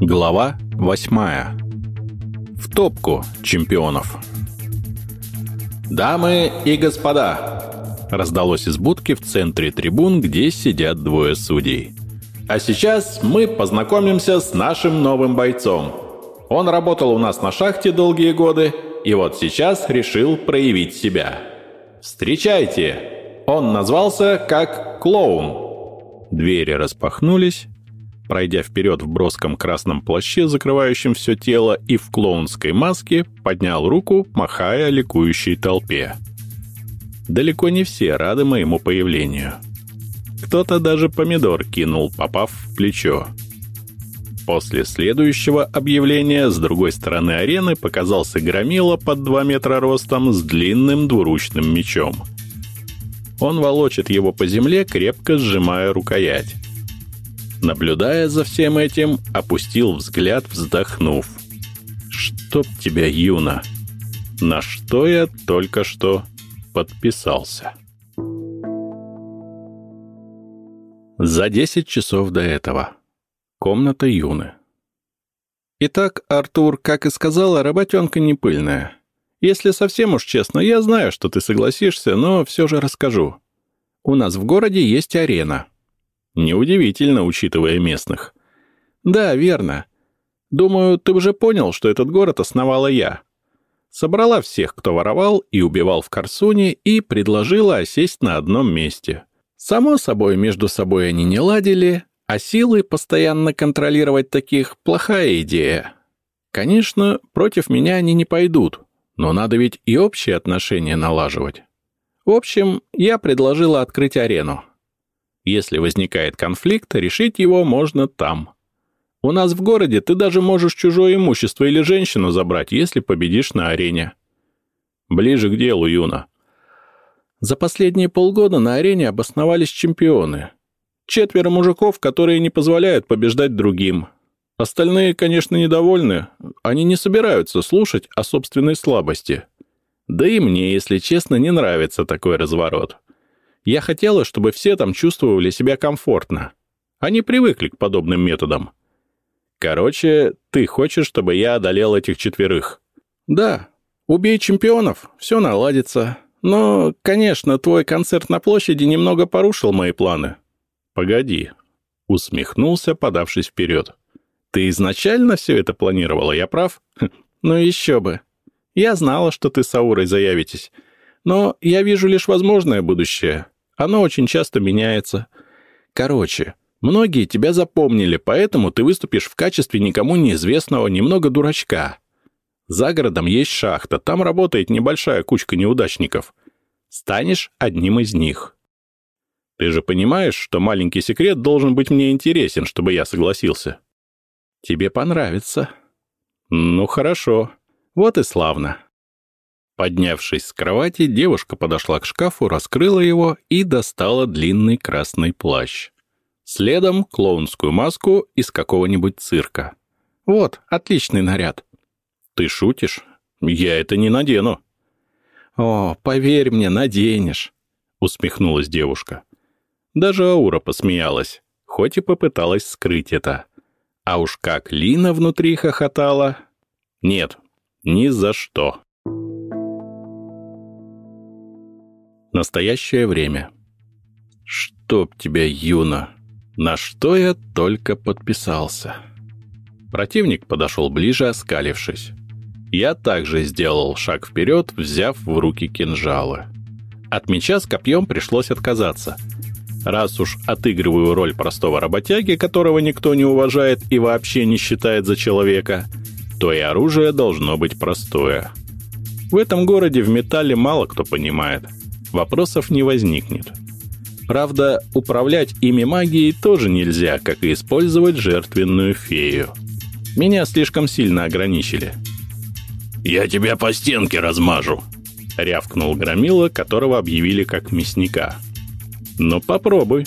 Глава восьмая. В топку чемпионов. «Дамы и господа!» Раздалось из будки в центре трибун, где сидят двое судей. «А сейчас мы познакомимся с нашим новым бойцом. Он работал у нас на шахте долгие годы, и вот сейчас решил проявить себя. Встречайте! Он назвался как Клоун». Двери распахнулись, пройдя вперед в броском красном плаще, закрывающем все тело, и в клоунской маске, поднял руку, махая ликующей толпе. Далеко не все рады моему появлению. Кто-то даже помидор кинул, попав в плечо. После следующего объявления с другой стороны арены показался громила под 2 метра ростом с длинным двуручным мечом. Он волочит его по земле, крепко сжимая рукоять. Наблюдая за всем этим, опустил взгляд, вздохнув. «Чтоб тебя, Юна! На что я только что подписался?» За десять часов до этого. Комната Юны. Итак, Артур, как и сказала, работенка не пыльная. Если совсем уж честно, я знаю, что ты согласишься, но все же расскажу. У нас в городе есть арена — Неудивительно, учитывая местных. Да, верно. Думаю, ты уже понял, что этот город основала я. Собрала всех, кто воровал и убивал в Корсуне, и предложила осесть на одном месте. Само собой, между собой они не ладили, а силы постоянно контролировать таких — плохая идея. Конечно, против меня они не пойдут, но надо ведь и общие отношения налаживать. В общем, я предложила открыть арену. Если возникает конфликт, решить его можно там. У нас в городе ты даже можешь чужое имущество или женщину забрать, если победишь на арене. Ближе к делу, Юна. За последние полгода на арене обосновались чемпионы. Четверо мужиков, которые не позволяют побеждать другим. Остальные, конечно, недовольны. Они не собираются слушать о собственной слабости. Да и мне, если честно, не нравится такой разворот. Я хотела, чтобы все там чувствовали себя комфортно. Они привыкли к подобным методам. Короче, ты хочешь, чтобы я одолел этих четверых? Да. Убей чемпионов, все наладится. Но, конечно, твой концерт на площади немного порушил мои планы. Погоди. Усмехнулся, подавшись вперед. Ты изначально все это планировала, я прав? Ну еще бы. Я знала, что ты с Аурой заявитесь. Но я вижу лишь возможное будущее. Оно очень часто меняется. Короче, многие тебя запомнили, поэтому ты выступишь в качестве никому неизвестного немного дурачка. За городом есть шахта, там работает небольшая кучка неудачников. Станешь одним из них. Ты же понимаешь, что маленький секрет должен быть мне интересен, чтобы я согласился. Тебе понравится. Ну, хорошо. Вот и славно. Поднявшись с кровати, девушка подошла к шкафу, раскрыла его и достала длинный красный плащ. Следом клоунскую маску из какого-нибудь цирка. Вот, отличный наряд. Ты шутишь? Я это не надену. О, поверь мне, наденешь, усмехнулась девушка. Даже Аура посмеялась, хоть и попыталась скрыть это. А уж как Лина внутри хохотала. Нет, ни за что. Настоящее время. Чтоб тебя, Юна! На что я только подписался. Противник подошел ближе, оскалившись. Я также сделал шаг вперед, взяв в руки кинжалы. От меча с копьем пришлось отказаться. Раз уж отыгрываю роль простого работяги, которого никто не уважает и вообще не считает за человека, то и оружие должно быть простое. В этом городе в металле мало кто понимает – вопросов не возникнет. Правда, управлять ими магией тоже нельзя, как и использовать жертвенную фею. Меня слишком сильно ограничили. «Я тебя по стенке размажу!» — рявкнул Громила, которого объявили как мясника. «Ну, попробуй!»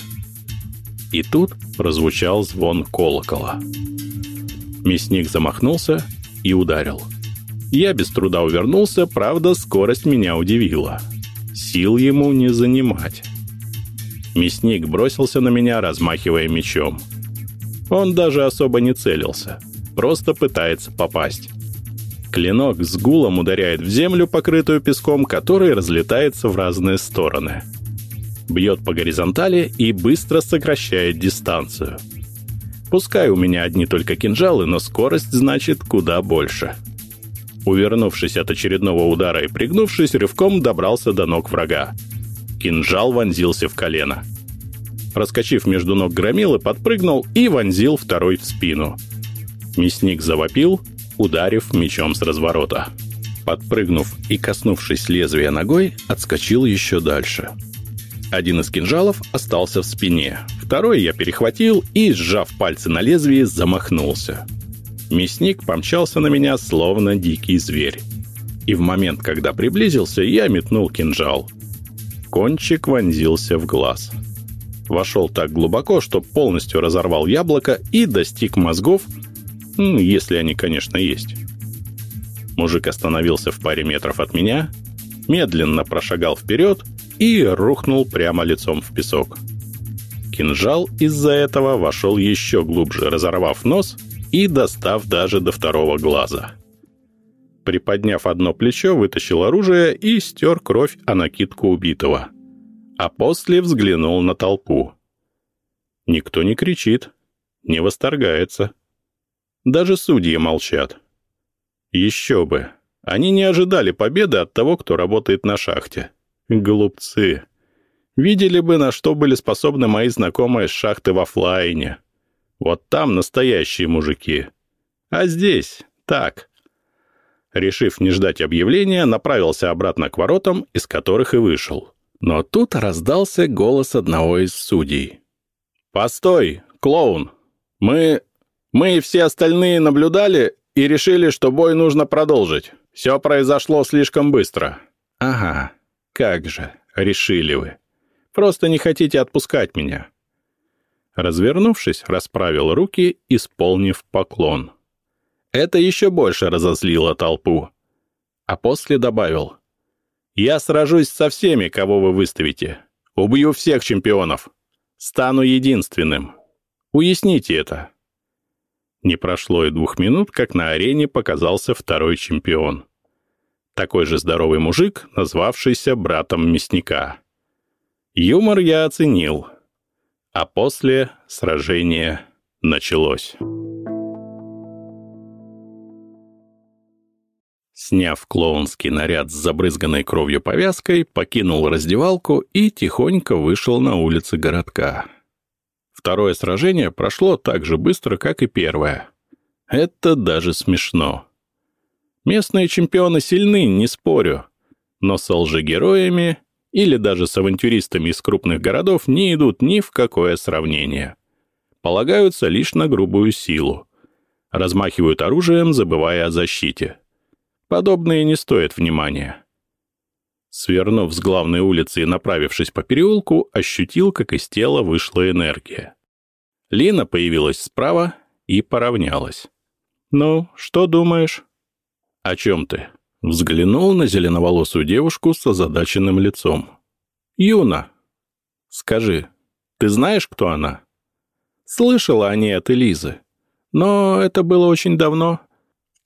И тут прозвучал звон колокола. Мясник замахнулся и ударил. Я без труда увернулся, правда, скорость меня удивила. Сил ему не занимать. Мясник бросился на меня, размахивая мечом. Он даже особо не целился. просто пытается попасть. Клинок с гулом ударяет в землю, покрытую песком, который разлетается в разные стороны. Бьет по горизонтали и быстро сокращает дистанцию. Пускай у меня одни только кинжалы, но скорость значит куда больше. Увернувшись от очередного удара и пригнувшись, рывком добрался до ног врага. Кинжал вонзился в колено. Проскочив между ног громилы, подпрыгнул и вонзил второй в спину. Мясник завопил, ударив мечом с разворота. Подпрыгнув и коснувшись лезвия ногой, отскочил еще дальше. Один из кинжалов остался в спине, второй я перехватил и, сжав пальцы на лезвии, замахнулся. Мясник помчался на меня, словно дикий зверь. И в момент, когда приблизился, я метнул кинжал. Кончик вонзился в глаз. Вошел так глубоко, что полностью разорвал яблоко и достиг мозгов, если они, конечно, есть. Мужик остановился в паре метров от меня, медленно прошагал вперед и рухнул прямо лицом в песок. Кинжал из-за этого вошел еще глубже, разорвав нос и достав даже до второго глаза. Приподняв одно плечо, вытащил оружие и стер кровь о накидку убитого. А после взглянул на толпу. Никто не кричит, не восторгается. Даже судьи молчат. Еще бы. Они не ожидали победы от того, кто работает на шахте. Глупцы. Видели бы, на что были способны мои знакомые с шахты в офлайне. Вот там настоящие мужики. А здесь так. Решив не ждать объявления, направился обратно к воротам, из которых и вышел. Но тут раздался голос одного из судей. «Постой, клоун! Мы мы и все остальные наблюдали и решили, что бой нужно продолжить. Все произошло слишком быстро». «Ага, как же, решили вы. Просто не хотите отпускать меня». Развернувшись, расправил руки, исполнив поклон. Это еще больше разозлило толпу. А после добавил. «Я сражусь со всеми, кого вы выставите. Убью всех чемпионов. Стану единственным. Уясните это». Не прошло и двух минут, как на арене показался второй чемпион. Такой же здоровый мужик, назвавшийся братом мясника. Юмор я оценил. А после сражение началось. Сняв клоунский наряд с забрызганной кровью повязкой, покинул раздевалку и тихонько вышел на улицы городка. Второе сражение прошло так же быстро, как и первое. Это даже смешно. Местные чемпионы сильны, не спорю. Но с лжегероями или даже с авантюристами из крупных городов не идут ни в какое сравнение. Полагаются лишь на грубую силу. Размахивают оружием, забывая о защите. Подобные не стоят внимания. Свернув с главной улицы и направившись по переулку, ощутил, как из тела вышла энергия. Лина появилась справа и поравнялась. «Ну, что думаешь?» «О чем ты?» Взглянул на зеленоволосую девушку с озадаченным лицом. «Юна, скажи, ты знаешь, кто она?» «Слышала о ней от Элизы. Но это было очень давно.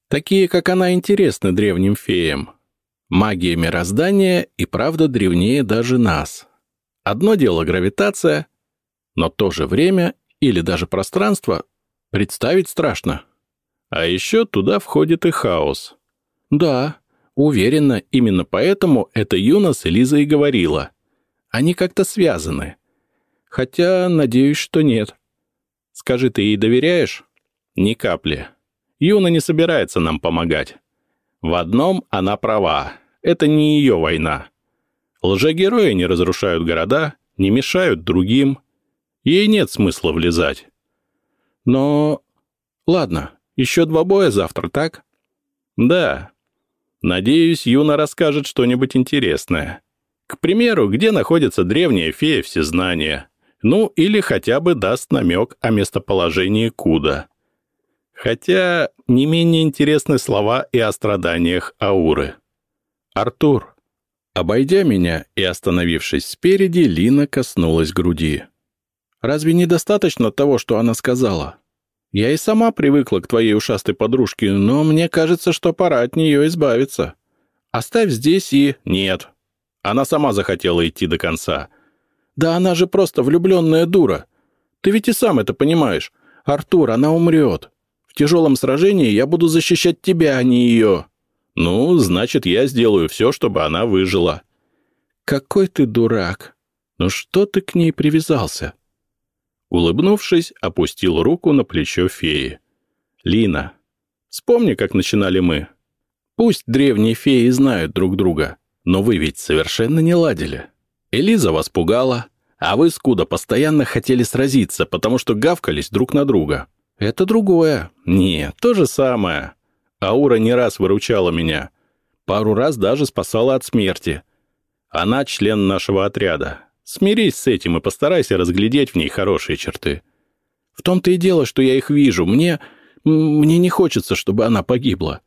Такие, как она, интересны древним феям. Магия мироздания и правда древнее даже нас. Одно дело гравитация, но то же время или даже пространство представить страшно. А еще туда входит и хаос. Да, уверена, именно поэтому это Юна с Элизой и говорила. Они как-то связаны. Хотя, надеюсь, что нет. Скажи, ты ей доверяешь? Ни капли. Юна не собирается нам помогать. В одном она права. Это не ее война. Лжегерои не разрушают города, не мешают другим. Ей нет смысла влезать. Но... Ладно, еще два боя завтра, так? Да. Надеюсь, Юна расскажет что-нибудь интересное. К примеру, где находится древняя фея всезнания. Ну, или хотя бы даст намек о местоположении Куда. Хотя не менее интересны слова и о страданиях Ауры. «Артур». Обойдя меня и остановившись спереди, Лина коснулась груди. «Разве недостаточно того, что она сказала? Я и сама привыкла к твоей ушастой подружке, но мне кажется, что пора от нее избавиться. Оставь здесь и... Нет. Она сама захотела идти до конца. Да она же просто влюбленная дура. Ты ведь и сам это понимаешь. Артур, она умрет. В тяжелом сражении я буду защищать тебя, а не ее. Ну, значит, я сделаю все, чтобы она выжила. Какой ты дурак. Ну что ты к ней привязался? Улыбнувшись, опустил руку на плечо феи. Лина, вспомни, как начинали мы. Пусть древние феи знают друг друга, но вы ведь совершенно не ладили. Элиза вас пугала, а вы, Скуда, постоянно хотели сразиться, потому что гавкались друг на друга. Это другое. Не, то же самое. Аура не раз выручала меня. Пару раз даже спасала от смерти. Она член нашего отряда. Смирись с этим и постарайся разглядеть в ней хорошие черты. В том-то и дело, что я их вижу. Мне... мне не хочется, чтобы она погибла.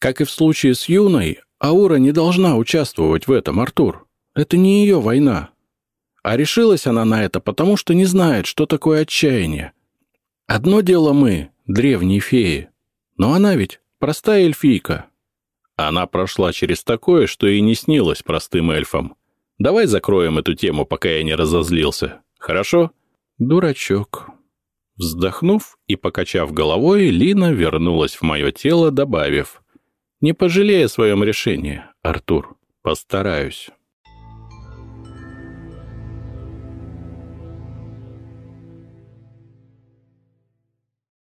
Как и в случае с Юной, Аура не должна участвовать в этом, Артур. Это не ее война. А решилась она на это, потому что не знает, что такое отчаяние. Одно дело мы, древние феи, но она ведь простая эльфийка. Она прошла через такое, что и не снилось простым эльфам. Давай закроем эту тему, пока я не разозлился. Хорошо? Дурачок. Вздохнув и покачав головой, Лина вернулась в мое тело, добавив. Не пожалея о своем решении, Артур. Постараюсь.